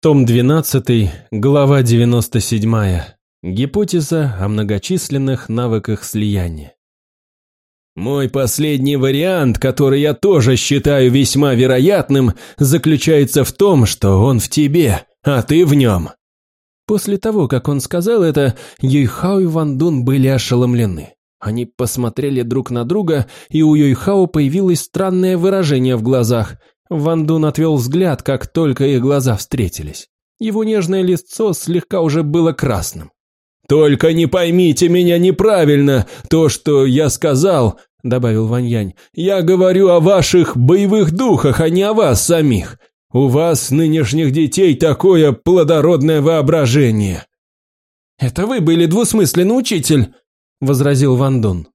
Том 12, глава 97. Гипотеза о многочисленных навыках слияния. Мой последний вариант, который я тоже считаю весьма вероятным, заключается в том, что он в тебе, а ты в нем. После того, как он сказал это, Юйхао и Ван Дун были ошеломлены. Они посмотрели друг на друга, и у Юйхао появилось странное выражение в глазах – Ван Дун отвел взгляд, как только их глаза встретились. Его нежное лицо слегка уже было красным. «Только не поймите меня неправильно, то, что я сказал», — добавил Ваньянь. «Я говорю о ваших боевых духах, а не о вас самих. У вас, нынешних детей, такое плодородное воображение». «Это вы были двусмысленный учитель», — возразил Ван Дун.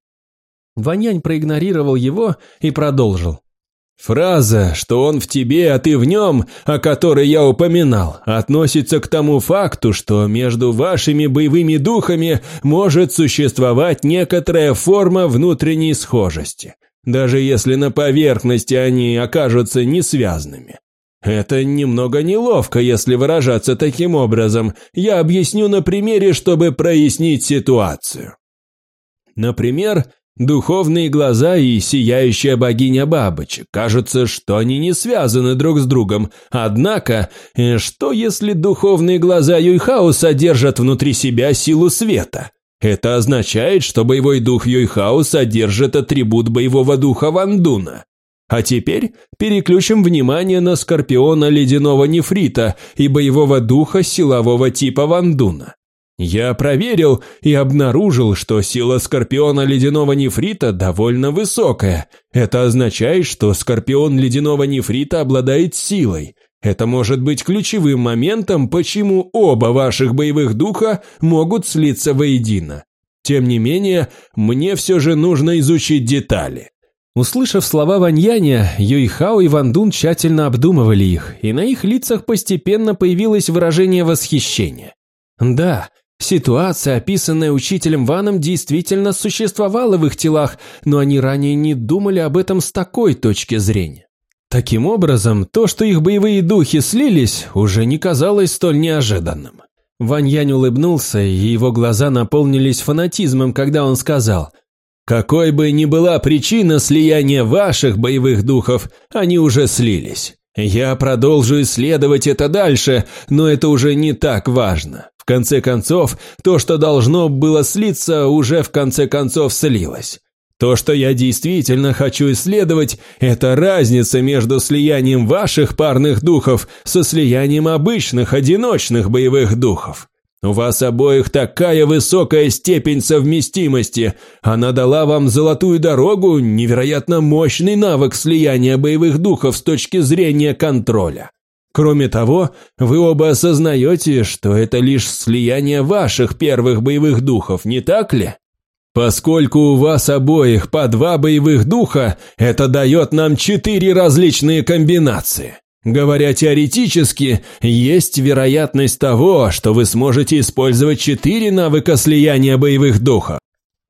Ваньянь проигнорировал его и продолжил. Фраза, что он в тебе, а ты в нем, о которой я упоминал, относится к тому факту, что между вашими боевыми духами может существовать некоторая форма внутренней схожести, даже если на поверхности они окажутся несвязанными. Это немного неловко, если выражаться таким образом. Я объясню на примере, чтобы прояснить ситуацию. Например, Духовные глаза и сияющая богиня бабочек. Кажется, что они не связаны друг с другом. Однако, э, что если духовные глаза Юйхао содержат внутри себя силу света? Это означает, что боевой дух Юйхао содержит атрибут боевого духа Вандуна. А теперь переключим внимание на скорпиона ледяного нефрита и боевого духа силового типа Вандуна. Я проверил и обнаружил, что сила скорпиона ледяного нефрита довольно высокая. Это означает, что скорпион ледяного нефрита обладает силой. Это может быть ключевым моментом, почему оба ваших боевых духа могут слиться воедино. Тем не менее, мне все же нужно изучить детали. Услышав слова Ваньяня, Юйхао и Вандун тщательно обдумывали их, и на их лицах постепенно появилось выражение восхищения. Да, Ситуация, описанная учителем Ваном, действительно существовала в их телах, но они ранее не думали об этом с такой точки зрения. Таким образом, то, что их боевые духи слились, уже не казалось столь неожиданным. Вань Янь улыбнулся, и его глаза наполнились фанатизмом, когда он сказал, «Какой бы ни была причина слияния ваших боевых духов, они уже слились. Я продолжу исследовать это дальше, но это уже не так важно. В конце концов, то, что должно было слиться, уже в конце концов слилось. То, что я действительно хочу исследовать, это разница между слиянием ваших парных духов со слиянием обычных одиночных боевых духов. У вас обоих такая высокая степень совместимости. Она дала вам золотую дорогу, невероятно мощный навык слияния боевых духов с точки зрения контроля. Кроме того, вы оба осознаете, что это лишь слияние ваших первых боевых духов, не так ли? Поскольку у вас обоих по два боевых духа, это дает нам четыре различные комбинации. Говоря теоретически, есть вероятность того, что вы сможете использовать четыре навыка слияния боевых духов.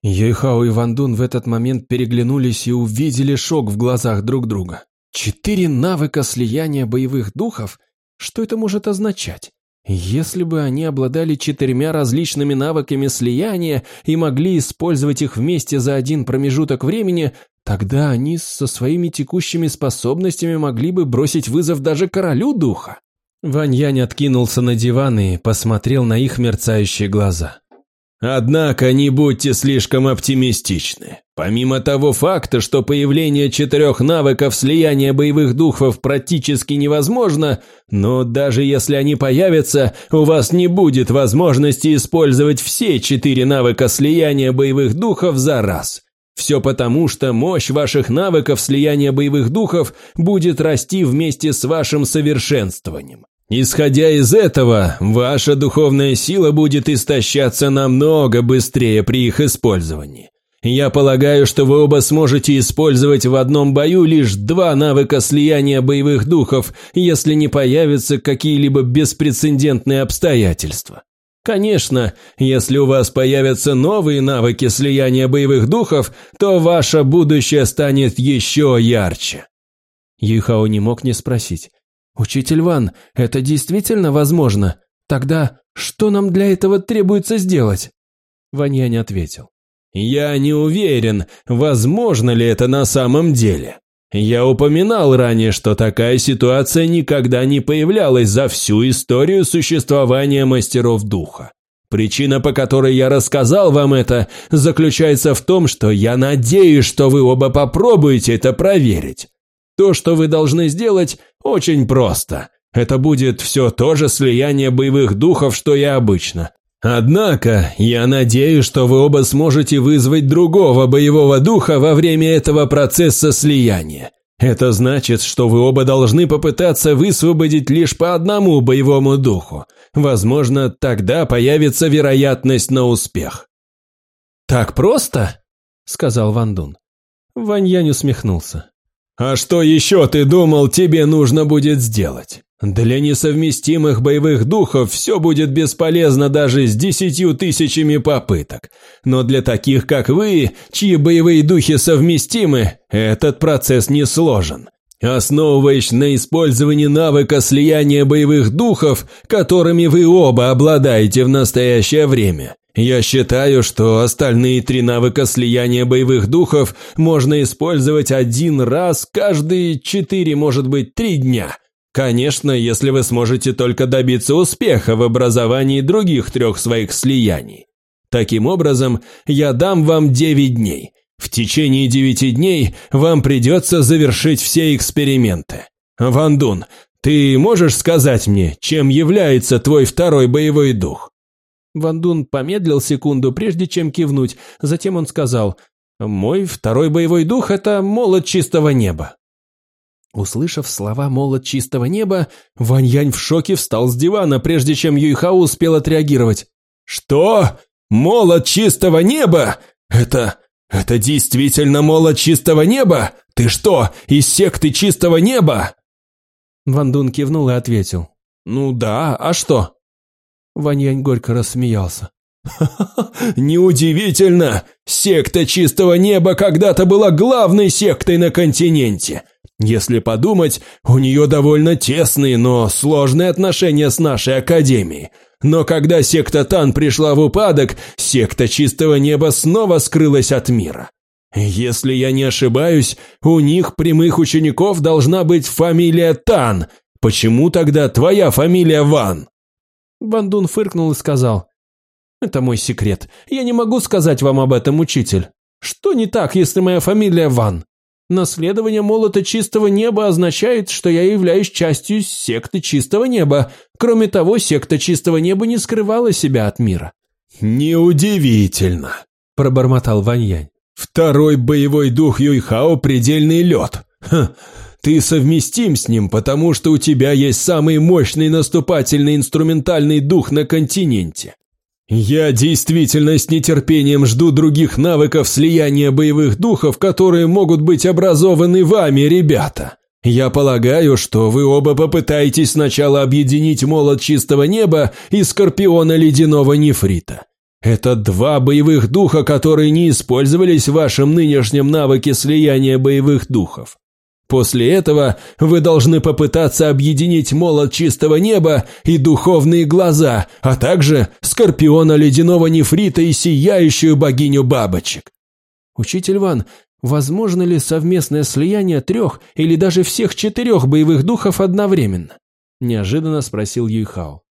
Юйхао и Вандун в этот момент переглянулись и увидели шок в глазах друг друга. Четыре навыка слияния боевых духов? Что это может означать? Если бы они обладали четырьмя различными навыками слияния и могли использовать их вместе за один промежуток времени, тогда они со своими текущими способностями могли бы бросить вызов даже королю духа. Ваньянь откинулся на диван и посмотрел на их мерцающие глаза. Однако не будьте слишком оптимистичны. Помимо того факта, что появление четырех навыков слияния боевых духов практически невозможно, но даже если они появятся, у вас не будет возможности использовать все четыре навыка слияния боевых духов за раз. Все потому, что мощь ваших навыков слияния боевых духов будет расти вместе с вашим совершенствованием. Исходя из этого, ваша духовная сила будет истощаться намного быстрее при их использовании. Я полагаю, что вы оба сможете использовать в одном бою лишь два навыка слияния боевых духов, если не появятся какие-либо беспрецедентные обстоятельства. Конечно, если у вас появятся новые навыки слияния боевых духов, то ваше будущее станет еще ярче. Юхао не мог не спросить. «Учитель Ван, это действительно возможно? Тогда что нам для этого требуется сделать?» Ванья не ответил. «Я не уверен, возможно ли это на самом деле. Я упоминал ранее, что такая ситуация никогда не появлялась за всю историю существования мастеров духа. Причина, по которой я рассказал вам это, заключается в том, что я надеюсь, что вы оба попробуете это проверить. То, что вы должны сделать, очень просто. Это будет все то же слияние боевых духов, что и обычно. Однако, я надеюсь, что вы оба сможете вызвать другого боевого духа во время этого процесса слияния. Это значит, что вы оба должны попытаться высвободить лишь по одному боевому духу. Возможно, тогда появится вероятность на успех. «Так просто?» – сказал Ван Дун. Ваньянь усмехнулся. «А что еще ты думал, тебе нужно будет сделать? Для несовместимых боевых духов все будет бесполезно даже с десятью тысячами попыток. Но для таких, как вы, чьи боевые духи совместимы, этот процесс не сложен. Основываясь на использовании навыка слияния боевых духов, которыми вы оба обладаете в настоящее время, я считаю, что остальные три навыка слияния боевых духов можно использовать один раз каждые четыре, может быть, три дня – Конечно, если вы сможете только добиться успеха в образовании других трех своих слияний. Таким образом, я дам вам 9 дней. В течение 9 дней вам придется завершить все эксперименты. Ван Дун, ты можешь сказать мне, чем является твой второй боевой дух? Ван Дун помедлил секунду, прежде чем кивнуть. Затем он сказал, «Мой второй боевой дух – это молот чистого неба». Услышав слова «молот чистого неба», Ваньянь в шоке встал с дивана, прежде чем Юйхао успел отреагировать. «Что? Молот чистого неба? Это... это действительно молот чистого неба? Ты что, из секты чистого неба?» Ван Дун кивнул и ответил. «Ну да, а что?» Ваньянь горько рассмеялся. «Ха-ха-ха, неудивительно! Секта чистого неба когда-то была главной сектой на континенте. Если подумать, у нее довольно тесные, но сложные отношения с нашей академией. Но когда секта Тан пришла в упадок, секта Чистого Неба снова скрылась от мира. Если я не ошибаюсь, у них прямых учеников должна быть фамилия Тан. Почему тогда твоя фамилия Ван? Бандун фыркнул и сказал, «Это мой секрет. Я не могу сказать вам об этом, учитель. Что не так, если моя фамилия Ван? Наследование молота чистого неба означает, что я являюсь частью секты чистого неба. Кроме того, секта чистого неба не скрывала себя от мира. «Неудивительно», – пробормотал Ваньянь. «Второй боевой дух Юйхао – предельный лед. Ха, ты совместим с ним, потому что у тебя есть самый мощный наступательный инструментальный дух на континенте. Я действительно с нетерпением жду других навыков слияния боевых духов, которые могут быть образованы вами, ребята. Я полагаю, что вы оба попытаетесь сначала объединить молот чистого неба и скорпиона ледяного нефрита. Это два боевых духа, которые не использовались в вашем нынешнем навыке слияния боевых духов. После этого вы должны попытаться объединить молот чистого неба и духовные глаза, а также скорпиона ледяного нефрита и сияющую богиню бабочек. Учитель Ван, возможно ли совместное слияние трех или даже всех четырех боевых духов одновременно? Неожиданно спросил Юйхао.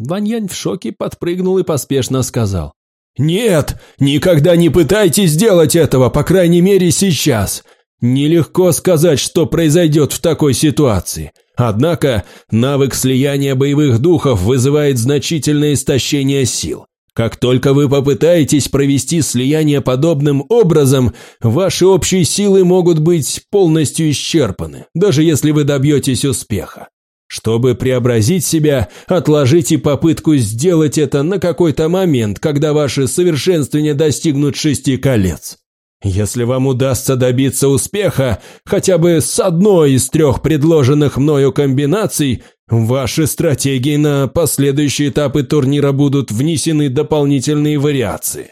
Ваньянь в шоке подпрыгнул и поспешно сказал. «Нет, никогда не пытайтесь сделать этого, по крайней мере сейчас. Нелегко сказать, что произойдет в такой ситуации. Однако навык слияния боевых духов вызывает значительное истощение сил. Как только вы попытаетесь провести слияние подобным образом, ваши общие силы могут быть полностью исчерпаны, даже если вы добьетесь успеха. Чтобы преобразить себя, отложите попытку сделать это на какой-то момент, когда ваши совершенствования достигнут шести колец. Если вам удастся добиться успеха хотя бы с одной из трех предложенных мною комбинаций, ваши стратегии на последующие этапы турнира будут внесены дополнительные вариации.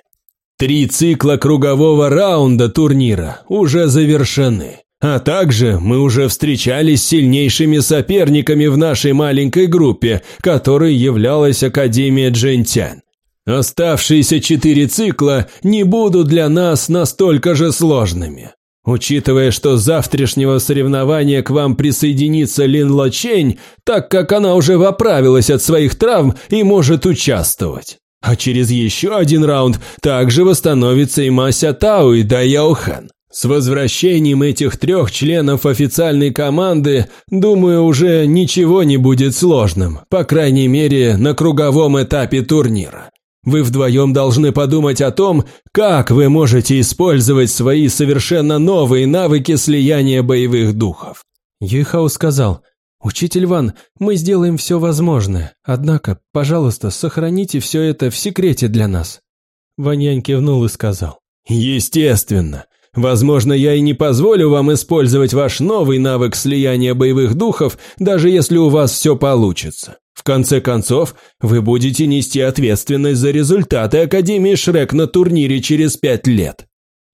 Три цикла кругового раунда турнира уже завершены. А также мы уже встречались с сильнейшими соперниками в нашей маленькой группе, которой являлась Академия Джентянь. Оставшиеся четыре цикла не будут для нас настолько же сложными. Учитывая, что завтрашнего соревнования к вам присоединится Лин Лочень, так как она уже оправилась от своих травм и может участвовать. А через еще один раунд также восстановится и Мася Тау и Да Яохан. С возвращением этих трех членов официальной команды, думаю, уже ничего не будет сложным, по крайней мере, на круговом этапе турнира. Вы вдвоем должны подумать о том, как вы можете использовать свои совершенно новые навыки слияния боевых духов. Юйхао сказал, «Учитель Ван, мы сделаем все возможное, однако, пожалуйста, сохраните все это в секрете для нас». Ваньянь кивнул и сказал, «Естественно. Возможно, я и не позволю вам использовать ваш новый навык слияния боевых духов, даже если у вас все получится. В конце концов, вы будете нести ответственность за результаты Академии Шрек на турнире через пять лет.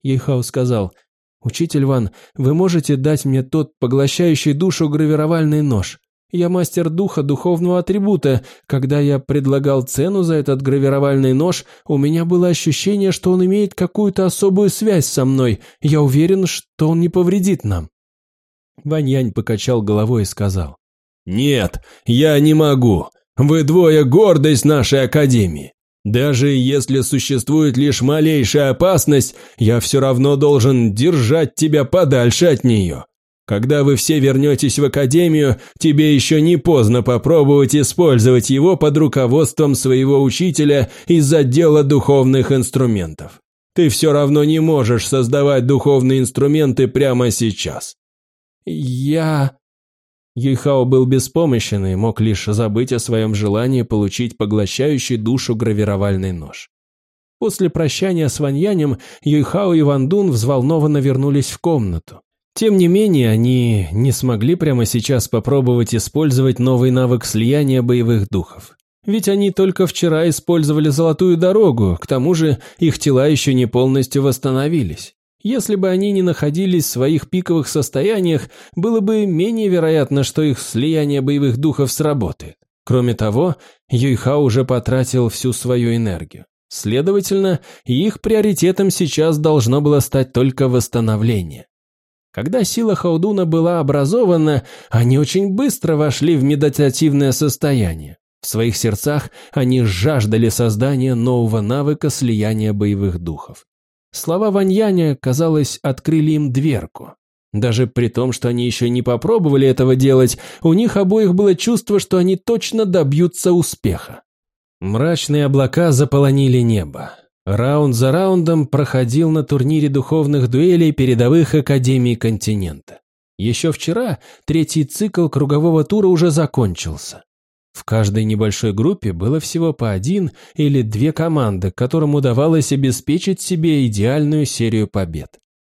Ейхау сказал, «Учитель Ван, вы можете дать мне тот поглощающий душу гравировальный нож? Я мастер духа духовного атрибута. Когда я предлагал цену за этот гравировальный нож, у меня было ощущение, что он имеет какую-то особую связь со мной. Я уверен, что он не повредит нам». Ваньянь покачал головой и сказал, «Нет, я не могу. Вы двое гордость нашей Академии. Даже если существует лишь малейшая опасность, я все равно должен держать тебя подальше от нее. Когда вы все вернетесь в Академию, тебе еще не поздно попробовать использовать его под руководством своего учителя из отдела духовных инструментов. Ты все равно не можешь создавать духовные инструменты прямо сейчас. Я... Юйхао был беспомощен и мог лишь забыть о своем желании получить поглощающий душу гравировальный нож. После прощания с Ваньянем Юйхао и Ван Дун взволнованно вернулись в комнату. Тем не менее, они не смогли прямо сейчас попробовать использовать новый навык слияния боевых духов. Ведь они только вчера использовали золотую дорогу, к тому же их тела еще не полностью восстановились. Если бы они не находились в своих пиковых состояниях, было бы менее вероятно, что их слияние боевых духов сработает. Кроме того, Юйха уже потратил всю свою энергию. Следовательно, их приоритетом сейчас должно было стать только восстановление. Когда сила Хаудуна была образована, они очень быстро вошли в медитативное состояние. В своих сердцах они жаждали создания нового навыка слияния боевых духов. Слова Ваньяня, казалось, открыли им дверку. Даже при том, что они еще не попробовали этого делать, у них обоих было чувство, что они точно добьются успеха. Мрачные облака заполонили небо. Раунд за раундом проходил на турнире духовных дуэлей передовых академий континента. Еще вчера третий цикл кругового тура уже закончился. В каждой небольшой группе было всего по один или две команды, которым удавалось обеспечить себе идеальную серию побед.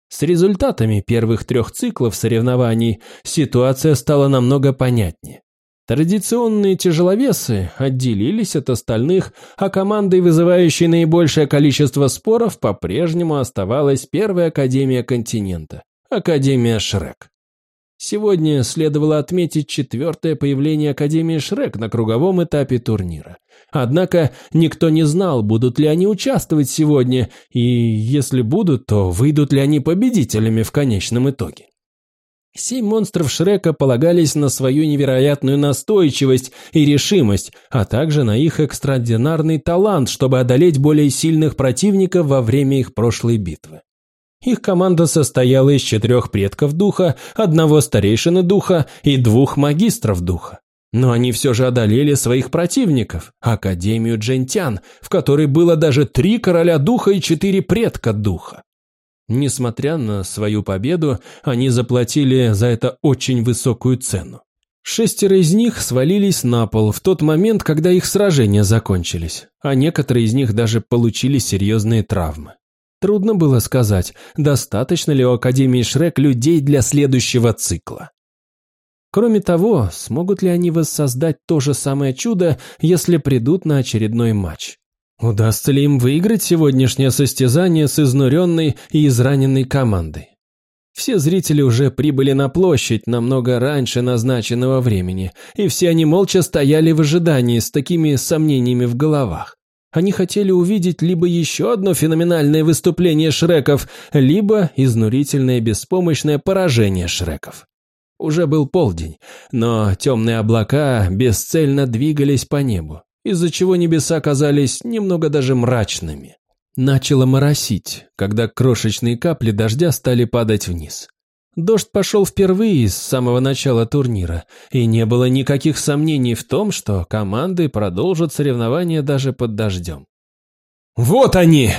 С результатами первых трех циклов соревнований ситуация стала намного понятнее. Традиционные тяжеловесы отделились от остальных, а командой, вызывающей наибольшее количество споров, по-прежнему оставалась первая Академия континента – Академия Шрек. Сегодня следовало отметить четвертое появление Академии Шрек на круговом этапе турнира. Однако никто не знал, будут ли они участвовать сегодня, и если будут, то выйдут ли они победителями в конечном итоге. Семь монстров Шрека полагались на свою невероятную настойчивость и решимость, а также на их экстраординарный талант, чтобы одолеть более сильных противников во время их прошлой битвы. Их команда состояла из четырех предков духа, одного старейшины духа и двух магистров духа. Но они все же одолели своих противников, Академию Джентян, в которой было даже три короля духа и четыре предка духа. Несмотря на свою победу, они заплатили за это очень высокую цену. Шестеро из них свалились на пол в тот момент, когда их сражения закончились, а некоторые из них даже получили серьезные травмы. Трудно было сказать, достаточно ли у Академии Шрек людей для следующего цикла. Кроме того, смогут ли они воссоздать то же самое чудо, если придут на очередной матч? Удастся ли им выиграть сегодняшнее состязание с изнуренной и израненной командой? Все зрители уже прибыли на площадь намного раньше назначенного времени, и все они молча стояли в ожидании с такими сомнениями в головах. Они хотели увидеть либо еще одно феноменальное выступление Шреков, либо изнурительное беспомощное поражение Шреков. Уже был полдень, но темные облака бесцельно двигались по небу, из-за чего небеса казались немного даже мрачными. Начало моросить, когда крошечные капли дождя стали падать вниз. Дождь пошел впервые с самого начала турнира, и не было никаких сомнений в том, что команды продолжат соревнования даже под дождем. «Вот они!»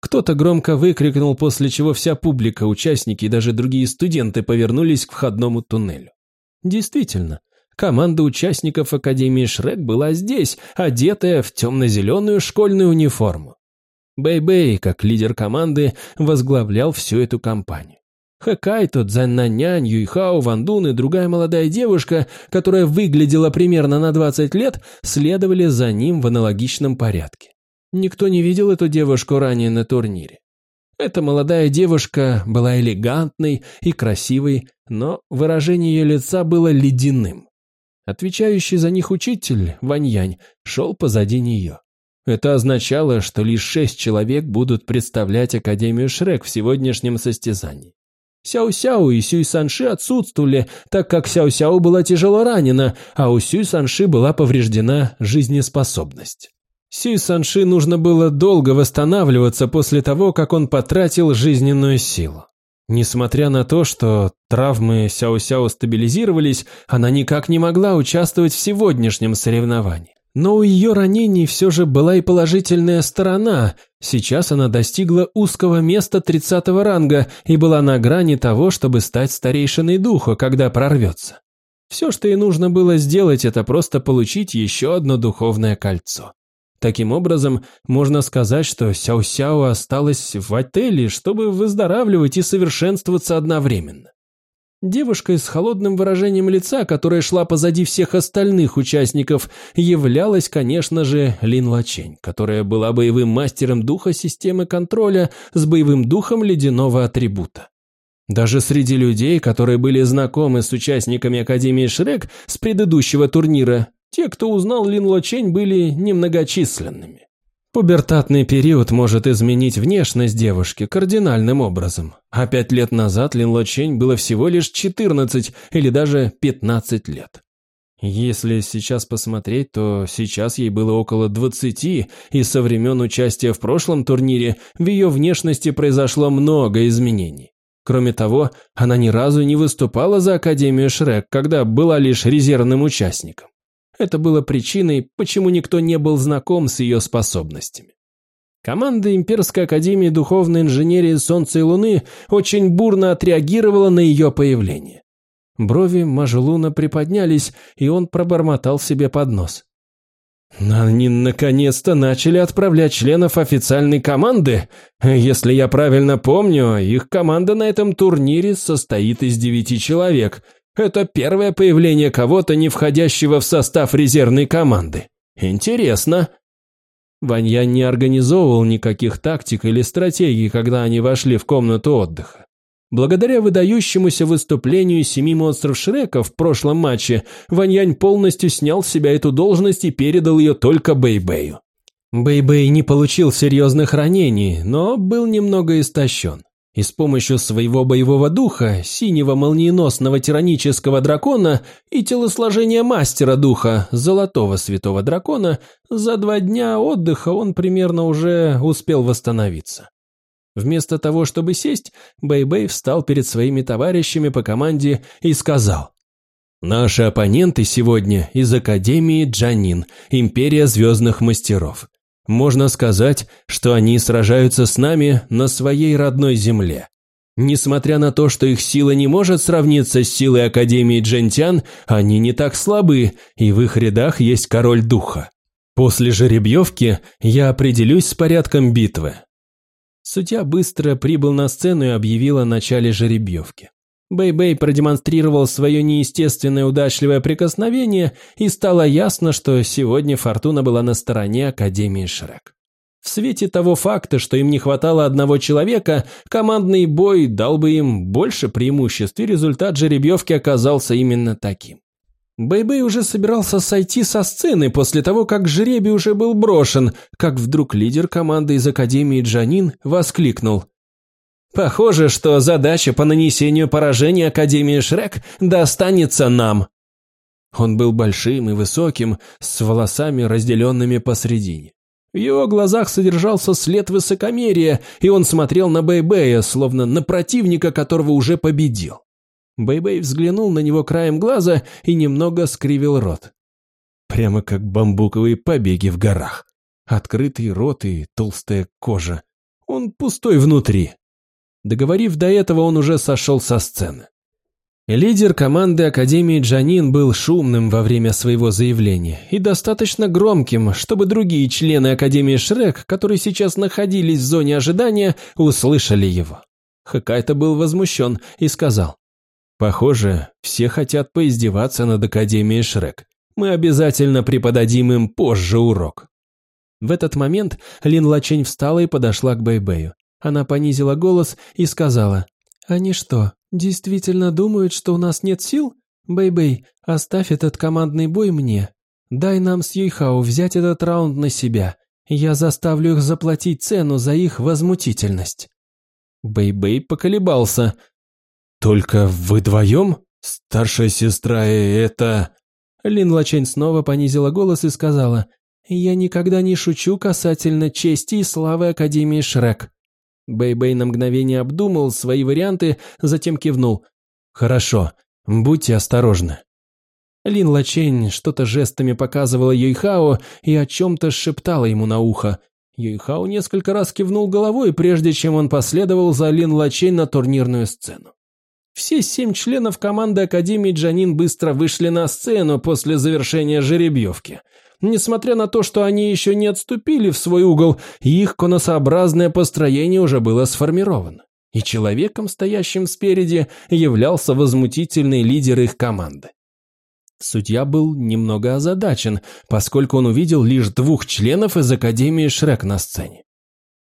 Кто-то громко выкрикнул, после чего вся публика, участники и даже другие студенты повернулись к входному туннелю. Действительно, команда участников Академии Шрек была здесь, одетая в темно-зеленую школьную униформу. Бэй-Бэй, как лидер команды, возглавлял всю эту компанию. Хэкайто, Цзэннанянь, Юйхао, Вандун и другая молодая девушка, которая выглядела примерно на 20 лет, следовали за ним в аналогичном порядке. Никто не видел эту девушку ранее на турнире. Эта молодая девушка была элегантной и красивой, но выражение ее лица было ледяным. Отвечающий за них учитель, Ваньянь, шел позади нее. Это означало, что лишь шесть человек будут представлять Академию Шрек в сегодняшнем состязании. Сяо-Сяо и Сюй Санши отсутствовали, так как Сяо-Сяо была тяжело ранена, а у Сюй Санши была повреждена жизнеспособность. Сюй Санши нужно было долго восстанавливаться после того, как он потратил жизненную силу. Несмотря на то, что травмы Сяо-Сяо стабилизировались, она никак не могла участвовать в сегодняшнем соревновании. Но у ее ранений все же была и положительная сторона. Сейчас она достигла узкого места 30 ранга и была на грани того, чтобы стать старейшиной духа, когда прорвется. Все, что ей нужно было сделать, это просто получить еще одно духовное кольцо. Таким образом, можно сказать, что Сяо-Сяо осталась в отеле, чтобы выздоравливать и совершенствоваться одновременно. Девушка с холодным выражением лица, которая шла позади всех остальных участников, являлась, конечно же, Лин Лачень, которая была боевым мастером духа системы контроля с боевым духом ледяного атрибута. Даже среди людей, которые были знакомы с участниками Академии Шрек с предыдущего турнира, те, кто узнал Лин Лачень, были немногочисленными. Пубертатный период может изменить внешность девушки кардинальным образом, а пять лет назад Лин Лочень было всего лишь 14 или даже 15 лет. Если сейчас посмотреть, то сейчас ей было около 20, и со времен участия в прошлом турнире в ее внешности произошло много изменений. Кроме того, она ни разу не выступала за Академию Шрек, когда была лишь резервным участником. Это было причиной, почему никто не был знаком с ее способностями. Команда Имперской Академии Духовной Инженерии Солнца и Луны очень бурно отреагировала на ее появление. Брови Мажелуна приподнялись, и он пробормотал себе под нос. «Они наконец-то начали отправлять членов официальной команды. Если я правильно помню, их команда на этом турнире состоит из девяти человек – это первое появление кого-то, не входящего в состав резервной команды. Интересно. Ванья не организовывал никаких тактик или стратегий, когда они вошли в комнату отдыха. Благодаря выдающемуся выступлению семи монстров Шрека в прошлом матче, Ваньянь полностью снял с себя эту должность и передал ее только Бэйбэю. Бэйбэй не получил серьезных ранений, но был немного истощен и с помощью своего боевого духа, синего молниеносного тиранического дракона и телосложения мастера духа, золотого святого дракона, за два дня отдыха он примерно уже успел восстановиться. Вместо того, чтобы сесть, Бэй-Бэй встал перед своими товарищами по команде и сказал «Наши оппоненты сегодня из Академии Джанин, Империя Звездных Мастеров. Можно сказать, что они сражаются с нами на своей родной земле. Несмотря на то, что их сила не может сравниться с силой Академии Джентян, они не так слабы, и в их рядах есть король духа. После жеребьевки я определюсь с порядком битвы. Судья быстро прибыл на сцену и объявил о начале жеребьевки. Бэй-Бэй продемонстрировал свое неестественное удачливое прикосновение, и стало ясно, что сегодня Фортуна была на стороне Академии Шрек. В свете того факта, что им не хватало одного человека, командный бой дал бы им больше преимуществ, и результат жеребьевки оказался именно таким. Бэйбэй уже собирался сойти со сцены после того, как жребий уже был брошен, как вдруг лидер команды из Академии Джанин воскликнул. «Похоже, что задача по нанесению поражения Академии Шрек достанется нам». Он был большим и высоким, с волосами, разделенными посредине. В его глазах содержался след высокомерия, и он смотрел на Бэйбэя, словно на противника, которого уже победил. Бэйбэй взглянул на него краем глаза и немного скривил рот. Прямо как бамбуковые побеги в горах. Открытый рот и толстая кожа. Он пустой внутри. Договорив до этого, он уже сошел со сцены. Лидер команды Академии Джанин был шумным во время своего заявления и достаточно громким, чтобы другие члены Академии Шрек, которые сейчас находились в зоне ожидания, услышали его. Хакайта был возмущен и сказал, «Похоже, все хотят поиздеваться над Академией Шрек. Мы обязательно преподадим им позже урок». В этот момент Лин Лачень встала и подошла к Бэйбэю. Она понизила голос и сказала, «Они что, действительно думают, что у нас нет сил? Бэй-Бэй, оставь этот командный бой мне. Дай нам с Юйхао взять этот раунд на себя. Я заставлю их заплатить цену за их возмутительность». Бэй-Бэй поколебался. «Только вы вдвоем? Старшая сестра и это...» Лин Лачень снова понизила голос и сказала, «Я никогда не шучу касательно чести и славы Академии Шрек. Бэй-Бэй на мгновение обдумал свои варианты, затем кивнул. «Хорошо, будьте осторожны». Лин Лачень что-то жестами показывала Юйхао и о чем-то шептала ему на ухо. Юйхао несколько раз кивнул головой, прежде чем он последовал за Лин Лачень на турнирную сцену. Все семь членов команды Академии Джанин быстро вышли на сцену после завершения жеребьевки – Несмотря на то, что они еще не отступили в свой угол, их конусообразное построение уже было сформировано. И человеком, стоящим спереди, являлся возмутительный лидер их команды. Судья был немного озадачен, поскольку он увидел лишь двух членов из Академии Шрек на сцене.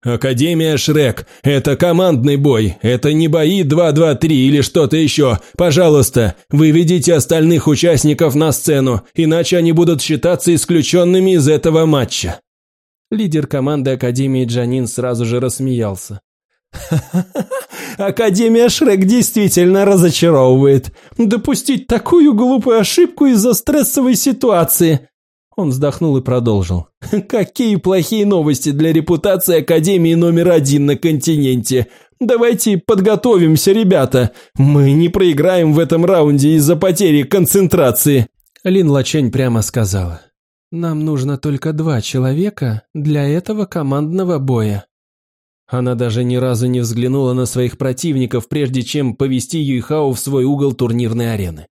«Академия Шрек, это командный бой, это не бои 2-2-3 или что-то еще. Пожалуйста, выведите остальных участников на сцену, иначе они будут считаться исключенными из этого матча». Лидер команды Академии Джанин сразу же рассмеялся. Академия Шрек действительно разочаровывает. Допустить такую глупую ошибку из-за стрессовой ситуации. Он вздохнул и продолжил. «Какие плохие новости для репутации Академии номер один на континенте! Давайте подготовимся, ребята! Мы не проиграем в этом раунде из-за потери концентрации!» Лин Лачень прямо сказала. «Нам нужно только два человека для этого командного боя». Она даже ни разу не взглянула на своих противников, прежде чем повести Юйхао в свой угол турнирной арены.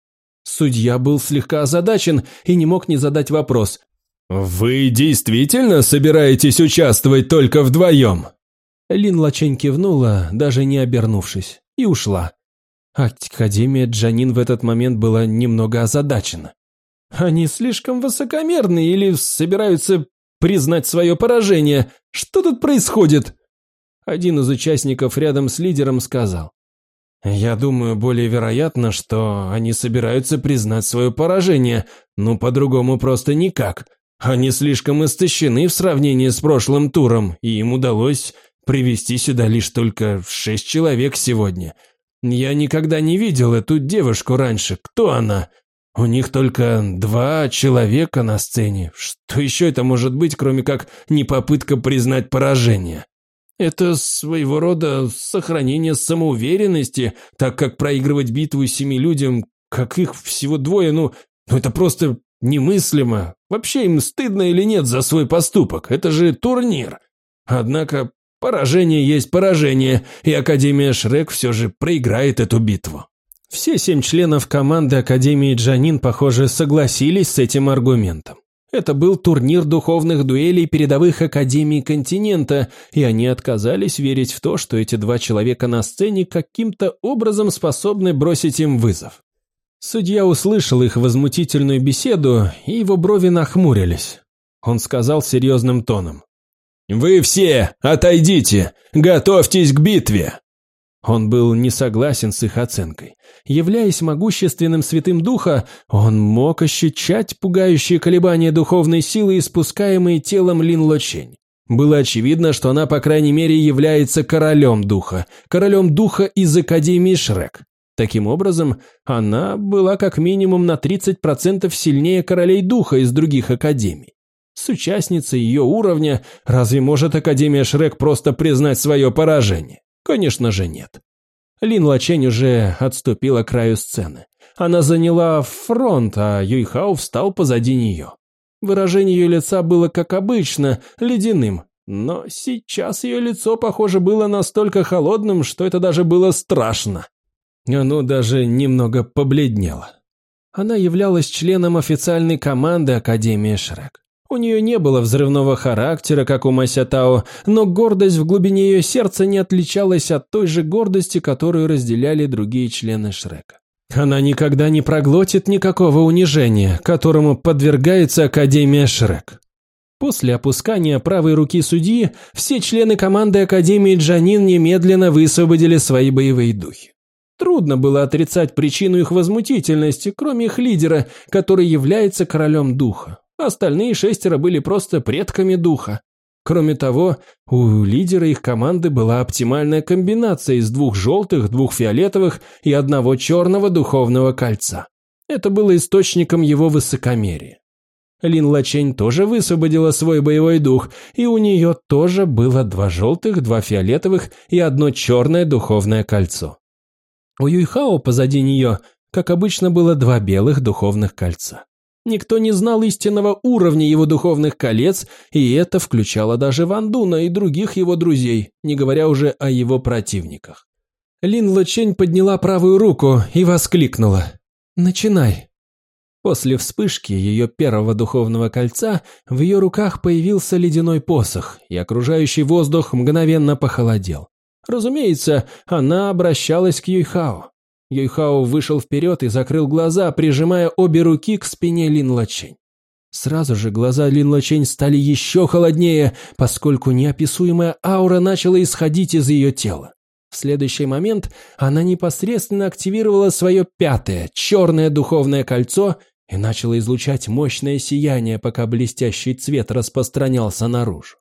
Судья был слегка озадачен и не мог не задать вопрос. «Вы действительно собираетесь участвовать только вдвоем?» Лин Лачень кивнула, даже не обернувшись, и ушла. Академия Джанин в этот момент была немного озадачена. «Они слишком высокомерны или собираются признать свое поражение? Что тут происходит?» Один из участников рядом с лидером сказал. Я думаю, более вероятно, что они собираются признать свое поражение, но по-другому просто никак. Они слишком истощены в сравнении с прошлым туром, и им удалось привести сюда лишь только шесть человек сегодня. Я никогда не видел эту девушку раньше. Кто она? У них только два человека на сцене. Что еще это может быть, кроме как не попытка признать поражение? Это своего рода сохранение самоуверенности, так как проигрывать битву семи людям, как их всего двое, ну, ну это просто немыслимо. Вообще им стыдно или нет за свой поступок, это же турнир. Однако поражение есть поражение, и Академия Шрек все же проиграет эту битву. Все семь членов команды Академии Джанин, похоже, согласились с этим аргументом. Это был турнир духовных дуэлей передовых академий континента, и они отказались верить в то, что эти два человека на сцене каким-то образом способны бросить им вызов. Судья услышал их возмутительную беседу, и его брови нахмурились. Он сказал серьезным тоном. «Вы все отойдите! Готовьтесь к битве!» Он был не согласен с их оценкой. Являясь могущественным святым духа, он мог ощущать пугающие колебания духовной силы, испускаемые телом Лин Лочень. Было очевидно, что она, по крайней мере, является королем духа, королем духа из Академии Шрек. Таким образом, она была как минимум на 30% сильнее королей духа из других академий. С участницей ее уровня разве может Академия Шрек просто признать свое поражение? Конечно же нет. Лин Лачень уже отступила к краю сцены. Она заняла фронт, а Юйхао встал позади нее. Выражение ее лица было, как обычно, ледяным, но сейчас ее лицо, похоже, было настолько холодным, что это даже было страшно. Оно даже немного побледнело. Она являлась членом официальной команды Академии Шрек. У нее не было взрывного характера, как у Масятао, но гордость в глубине ее сердца не отличалась от той же гордости, которую разделяли другие члены Шрека. Она никогда не проглотит никакого унижения, которому подвергается Академия Шрек. После опускания правой руки судьи, все члены команды Академии Джанин немедленно высвободили свои боевые духи. Трудно было отрицать причину их возмутительности, кроме их лидера, который является королем духа. Остальные шестеро были просто предками духа. Кроме того, у лидера их команды была оптимальная комбинация из двух желтых, двух фиолетовых и одного черного духовного кольца. Это было источником его высокомерия. Лин Лачень тоже высвободила свой боевой дух, и у нее тоже было два желтых, два фиолетовых и одно черное духовное кольцо. У Юйхао позади нее, как обычно, было два белых духовных кольца. Никто не знал истинного уровня его духовных колец, и это включало даже Ван Дуна и других его друзей, не говоря уже о его противниках. Лин Лочень подняла правую руку и воскликнула «Начинай». После вспышки ее первого духовного кольца в ее руках появился ледяной посох, и окружающий воздух мгновенно похолодел. Разумеется, она обращалась к Юйхао. Юйхао вышел вперед и закрыл глаза, прижимая обе руки к спине Лин Лачень. Сразу же глаза Лин Лачень стали еще холоднее, поскольку неописуемая аура начала исходить из ее тела. В следующий момент она непосредственно активировала свое пятое, черное духовное кольцо и начала излучать мощное сияние, пока блестящий цвет распространялся наружу.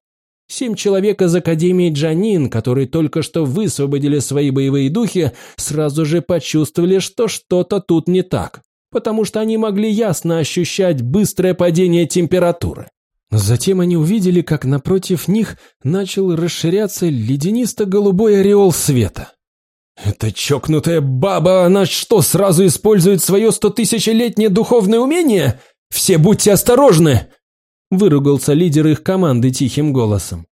Семь человек из Академии Джанин, которые только что высвободили свои боевые духи, сразу же почувствовали, что что-то тут не так, потому что они могли ясно ощущать быстрое падение температуры. Затем они увидели, как напротив них начал расширяться леденисто-голубой ореол света. «Это чокнутая баба, она что, сразу использует свое стотысячелетнее духовное умение? Все будьте осторожны!» Выругался лидер их команды тихим голосом.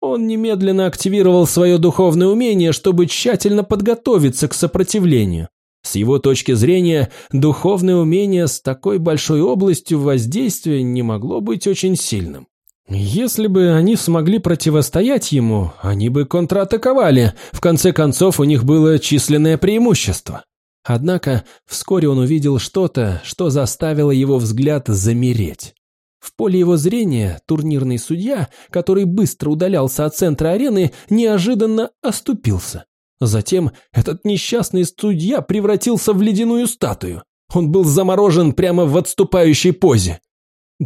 Он немедленно активировал свое духовное умение, чтобы тщательно подготовиться к сопротивлению. С его точки зрения, духовное умение с такой большой областью воздействия не могло быть очень сильным. Если бы они смогли противостоять ему, они бы контратаковали, в конце концов у них было численное преимущество. Однако вскоре он увидел что-то, что заставило его взгляд замереть. В поле его зрения турнирный судья, который быстро удалялся от центра арены, неожиданно оступился. Затем этот несчастный судья превратился в ледяную статую. Он был заморожен прямо в отступающей позе.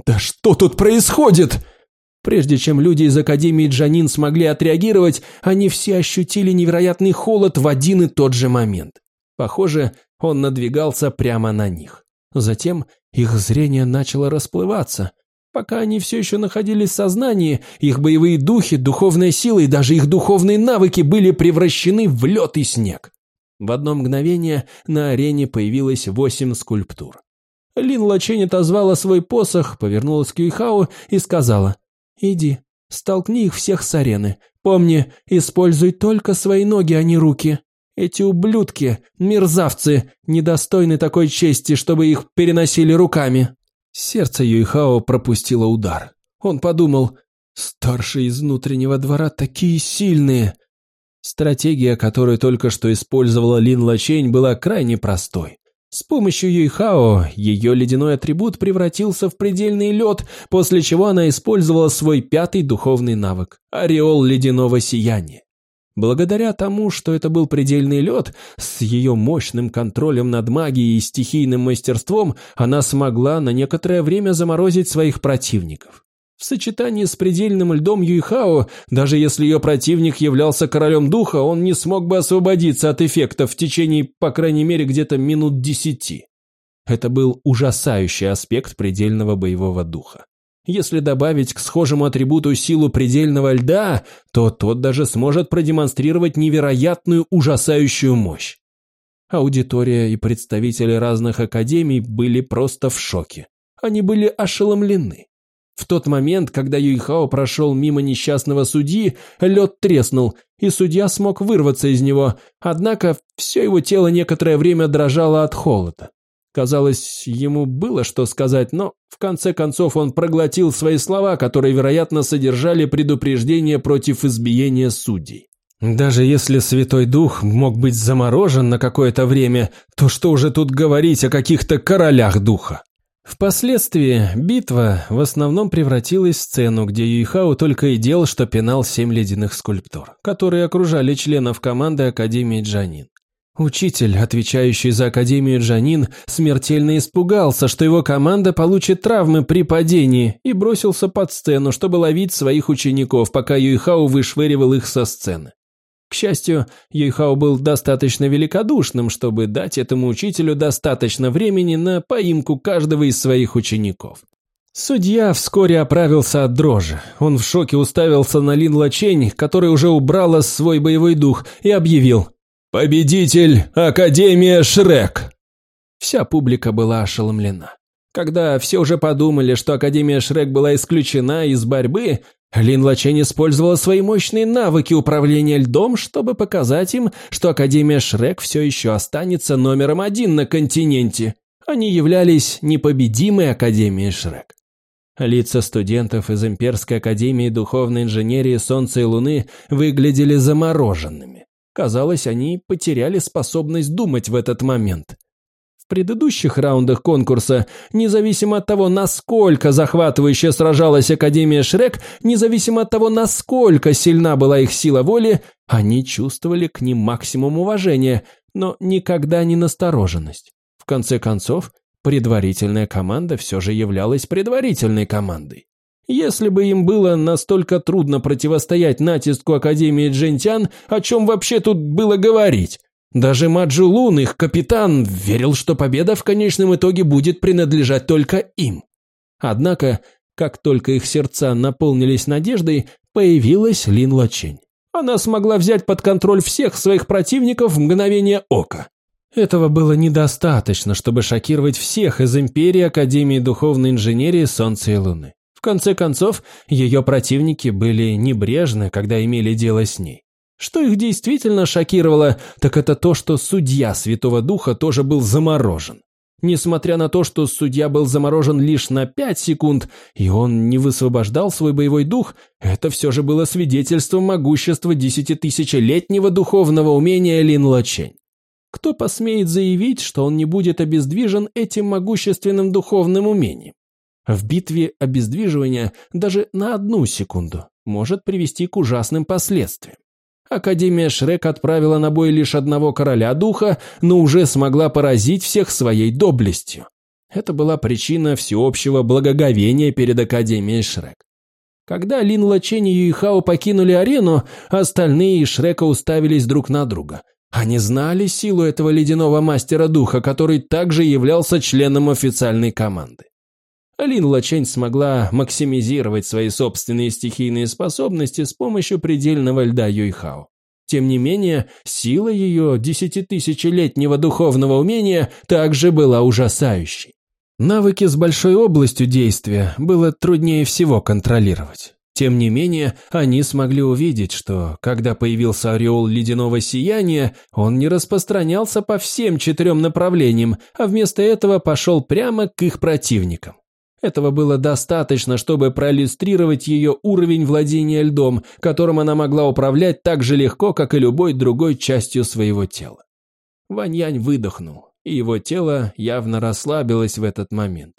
«Да что тут происходит?» Прежде чем люди из Академии Джанин смогли отреагировать, они все ощутили невероятный холод в один и тот же момент. Похоже, он надвигался прямо на них. Затем их зрение начало расплываться, Пока они все еще находились в сознании, их боевые духи, духовная сила и даже их духовные навыки были превращены в лед и снег. В одно мгновение на арене появилось восемь скульптур. Лин Лачень отозвала свой посох, повернулась к Юйхао и сказала «Иди, столкни их всех с арены. Помни, используй только свои ноги, а не руки. Эти ублюдки, мерзавцы, недостойны такой чести, чтобы их переносили руками». Сердце Юйхао пропустило удар. Он подумал, старшие из внутреннего двора такие сильные. Стратегия, которую только что использовала Лин Лачень, была крайне простой. С помощью Юйхао ее ледяной атрибут превратился в предельный лед, после чего она использовала свой пятый духовный навык – ореол ледяного сияния. Благодаря тому, что это был предельный лед, с ее мощным контролем над магией и стихийным мастерством, она смогла на некоторое время заморозить своих противников. В сочетании с предельным льдом Юйхао, даже если ее противник являлся королем духа, он не смог бы освободиться от эффекта в течение, по крайней мере, где-то минут десяти. Это был ужасающий аспект предельного боевого духа. Если добавить к схожему атрибуту силу предельного льда, то тот даже сможет продемонстрировать невероятную ужасающую мощь. Аудитория и представители разных академий были просто в шоке. Они были ошеломлены. В тот момент, когда Юйхао прошел мимо несчастного судьи, лед треснул, и судья смог вырваться из него, однако все его тело некоторое время дрожало от холода. Казалось, ему было что сказать, но в конце концов он проглотил свои слова, которые, вероятно, содержали предупреждение против избиения судей. Даже если Святой Дух мог быть заморожен на какое-то время, то что уже тут говорить о каких-то королях духа? Впоследствии битва в основном превратилась в сцену, где Юйхао только и делал, что пинал семь ледяных скульптур, которые окружали членов команды Академии Джанин. Учитель, отвечающий за Академию Джанин, смертельно испугался, что его команда получит травмы при падении и бросился под сцену, чтобы ловить своих учеников, пока Юйхао вышвыривал их со сцены. К счастью, Юйхао был достаточно великодушным, чтобы дать этому учителю достаточно времени на поимку каждого из своих учеников. Судья вскоре оправился от дрожи. Он в шоке уставился на Лин Лачень, который уже убрала свой боевой дух, и объявил «Победитель Академия Шрек!». Вся публика была ошеломлена. Когда все уже подумали, что Академия Шрек была исключена из борьбы, Лин Лачень использовала свои мощные навыки управления льдом, чтобы показать им, что Академия Шрек все еще останется номером один на континенте. Они являлись непобедимой Академией Шрек. Лица студентов из Имперской Академии Духовной Инженерии Солнца и Луны выглядели замороженными. Казалось, они потеряли способность думать в этот момент. В предыдущих раундах конкурса, независимо от того, насколько захватывающе сражалась Академия Шрек, независимо от того, насколько сильна была их сила воли, они чувствовали к ним максимум уважения, но никогда не настороженность. В конце концов, предварительная команда все же являлась предварительной командой. Если бы им было настолько трудно противостоять натиску Академии Джентян, о чем вообще тут было говорить? Даже Маджулун, их капитан, верил, что победа в конечном итоге будет принадлежать только им. Однако, как только их сердца наполнились надеждой, появилась Лин Лачень. Она смогла взять под контроль всех своих противников в мгновение ока. Этого было недостаточно, чтобы шокировать всех из Империи Академии Духовной Инженерии Солнца и Луны. В конце концов, ее противники были небрежны, когда имели дело с ней. Что их действительно шокировало, так это то, что судья Святого Духа тоже был заморожен. Несмотря на то, что судья был заморожен лишь на 5 секунд, и он не высвобождал свой боевой дух, это все же было свидетельством могущества десятитысячелетнего духовного умения Лин Лачень. Кто посмеет заявить, что он не будет обездвижен этим могущественным духовным умением? В битве обездвиживания даже на одну секунду может привести к ужасным последствиям. Академия Шрек отправила на бой лишь одного короля духа, но уже смогла поразить всех своей доблестью. Это была причина всеобщего благоговения перед Академией Шрек. Когда Лин Лачень и Юйхао покинули арену, остальные из Шрека уставились друг на друга. Они знали силу этого ледяного мастера духа, который также являлся членом официальной команды. Лин Лачень смогла максимизировать свои собственные стихийные способности с помощью предельного льда Юйхао. Тем не менее, сила ее десятитысячелетнего духовного умения также была ужасающей. Навыки с большой областью действия было труднее всего контролировать. Тем не менее, они смогли увидеть, что, когда появился ореол ледяного сияния, он не распространялся по всем четырем направлениям, а вместо этого пошел прямо к их противникам. Этого было достаточно, чтобы проиллюстрировать ее уровень владения льдом, которым она могла управлять так же легко, как и любой другой частью своего тела. Ваньянь выдохнул. и его тело явно расслабилось в этот момент.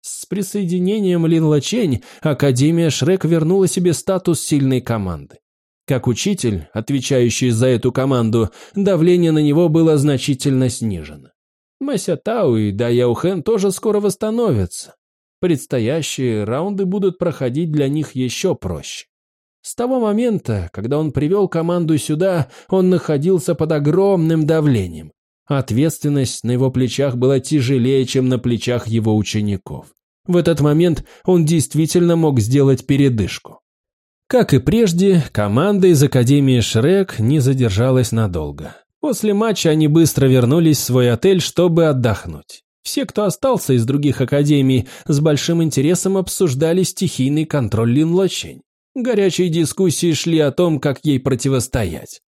С присоединением Лин Лачень Академия Шрек вернула себе статус сильной команды. Как учитель, отвечающий за эту команду, давление на него было значительно снижено. Мася Тау и Да Яухен тоже скоро восстановятся. Предстоящие раунды будут проходить для них еще проще. С того момента, когда он привел команду сюда, он находился под огромным давлением. Ответственность на его плечах была тяжелее, чем на плечах его учеников. В этот момент он действительно мог сделать передышку. Как и прежде, команда из Академии Шрек не задержалась надолго. После матча они быстро вернулись в свой отель, чтобы отдохнуть. Все, кто остался из других академий, с большим интересом обсуждали стихийный контроль Лин. Горячие дискуссии шли о том, как ей противостоять.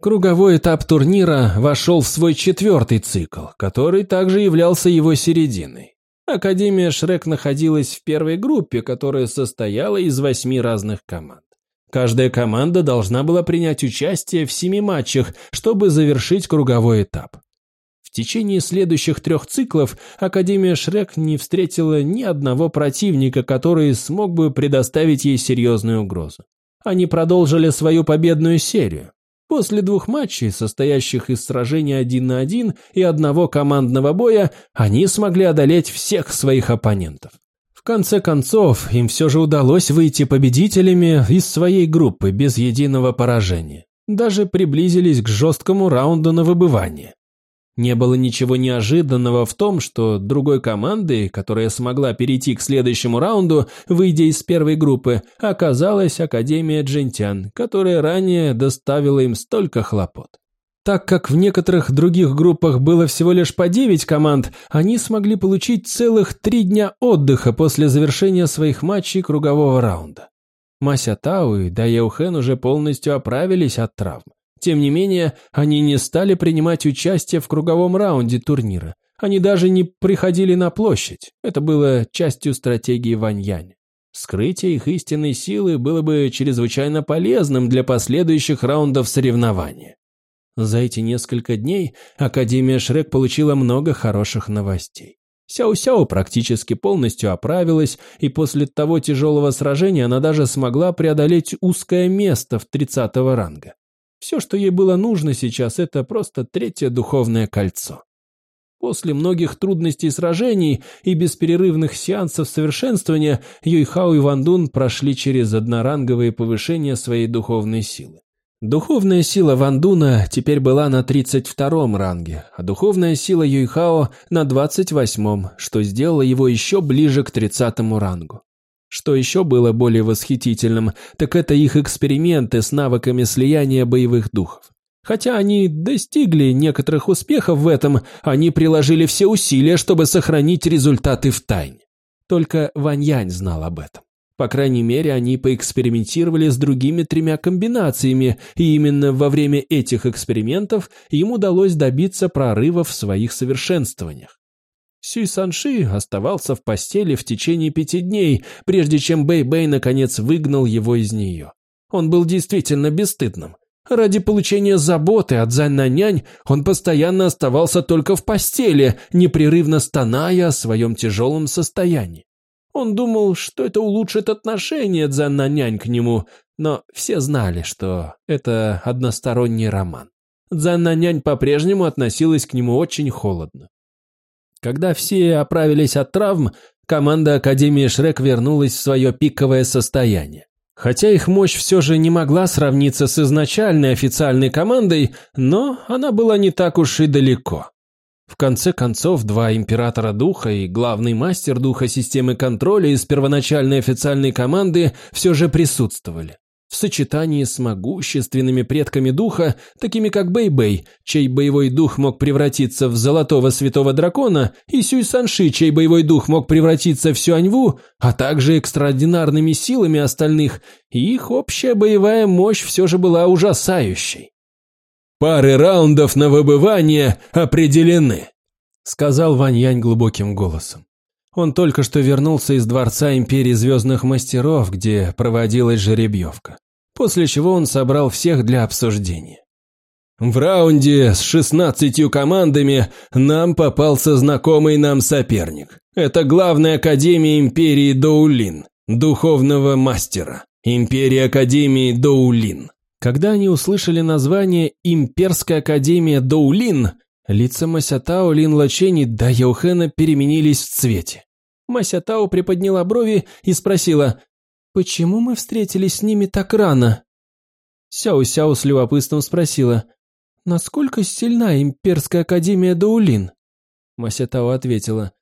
Круговой этап турнира вошел в свой четвертый цикл, который также являлся его серединой. Академия Шрек находилась в первой группе, которая состояла из восьми разных команд. Каждая команда должна была принять участие в семи матчах, чтобы завершить круговой этап. Течение следующих трех циклов Академия Шрек не встретила ни одного противника, который смог бы предоставить ей серьезную угрозу. Они продолжили свою победную серию. После двух матчей, состоящих из сражения один на один и одного командного боя, они смогли одолеть всех своих оппонентов. В конце концов, им все же удалось выйти победителями из своей группы без единого поражения. Даже приблизились к жесткому раунду на выбывание. Не было ничего неожиданного в том, что другой командой, которая смогла перейти к следующему раунду, выйдя из первой группы, оказалась Академия Джентян, которая ранее доставила им столько хлопот. Так как в некоторых других группах было всего лишь по 9 команд, они смогли получить целых три дня отдыха после завершения своих матчей кругового раунда. Мася Тау и Даяо Хэн уже полностью оправились от травм. Тем не менее, они не стали принимать участие в круговом раунде турнира. Они даже не приходили на площадь. Это было частью стратегии Ваньянь. Скрытие их истинной силы было бы чрезвычайно полезным для последующих раундов соревнования. За эти несколько дней Академия Шрек получила много хороших новостей. Сяо-Сяо практически полностью оправилась, и после того тяжелого сражения она даже смогла преодолеть узкое место в 30 ранга. Все, что ей было нужно сейчас, это просто третье духовное кольцо. После многих трудностей и сражений и бесперерывных сеансов совершенствования Юйхао и Вандун прошли через одноранговые повышения своей духовной силы. Духовная сила Вандуна теперь была на 32 ранге, а духовная сила Юйхао на 28, что сделало его еще ближе к 30 рангу. Что еще было более восхитительным, так это их эксперименты с навыками слияния боевых духов. Хотя они достигли некоторых успехов в этом, они приложили все усилия, чтобы сохранить результаты в тайне. Только Ваньянь знал об этом. По крайней мере, они поэкспериментировали с другими тремя комбинациями, и именно во время этих экспериментов им удалось добиться прорыва в своих совершенствованиях. Сюй Санши оставался в постели в течение пяти дней, прежде чем Бэй-Бэй наконец выгнал его из нее. Он был действительно бесстыдным. Ради получения заботы от Зань-нянь он постоянно оставался только в постели, непрерывно стоная о своем тяжелом состоянии. Он думал, что это улучшит отношение Дзан-нянь к нему, но все знали, что это односторонний роман. Дзан-нянь по-прежнему относилась к нему очень холодно. Когда все оправились от травм, команда Академии Шрек вернулась в свое пиковое состояние. Хотя их мощь все же не могла сравниться с изначальной официальной командой, но она была не так уж и далеко. В конце концов, два императора духа и главный мастер духа системы контроля из первоначальной официальной команды все же присутствовали в сочетании с могущественными предками духа, такими как Бэй-Бэй, чей боевой дух мог превратиться в золотого святого дракона, и Сюй Санши, чей боевой дух мог превратиться в Сюаньву, а также экстраординарными силами остальных, их общая боевая мощь все же была ужасающей. «Пары раундов на выбывание определены», — сказал Ваньянь глубоким голосом. Он только что вернулся из Дворца Империи Звездных Мастеров, где проводилась жеребьевка после чего он собрал всех для обсуждения. В раунде с шестнадцатью командами нам попался знакомый нам соперник. Это главная академия империи Доулин, духовного мастера. Империя Академии Доулин. Когда они услышали название «Имперская Академия Доулин», лица Масятао, Лин Лачени да Яухена переменились в цвете. Масятао приподняла брови и спросила, «Почему мы встретились с ними так рано?» Сяо-Сяо с любопытством спросила, «Насколько сильна Имперская Академия Доулин?» Масятао ответила,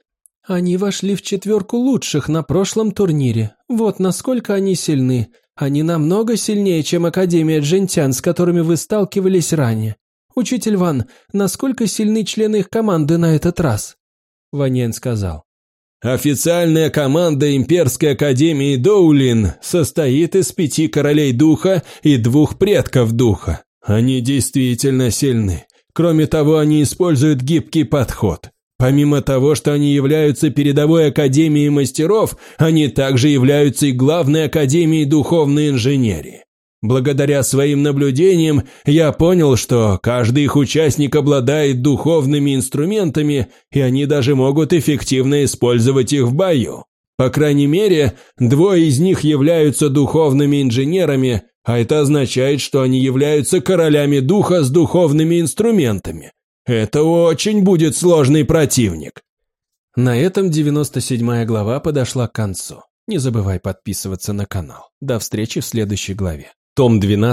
«Они вошли в четверку лучших на прошлом турнире. Вот насколько они сильны. Они намного сильнее, чем Академия Джентян, с которыми вы сталкивались ранее. Учитель Ван, насколько сильны члены их команды на этот раз?» Ваньян сказал. Официальная команда Имперской Академии Доулин состоит из пяти королей духа и двух предков духа. Они действительно сильны. Кроме того, они используют гибкий подход. Помимо того, что они являются передовой академией мастеров, они также являются и главной академией духовной инженерии. Благодаря своим наблюдениям я понял, что каждый их участник обладает духовными инструментами, и они даже могут эффективно использовать их в бою. По крайней мере, двое из них являются духовными инженерами, а это означает, что они являются королями духа с духовными инструментами. Это очень будет сложный противник. На этом 97 глава подошла к концу. Не забывай подписываться на канал. До встречи в следующей главе. Том 12.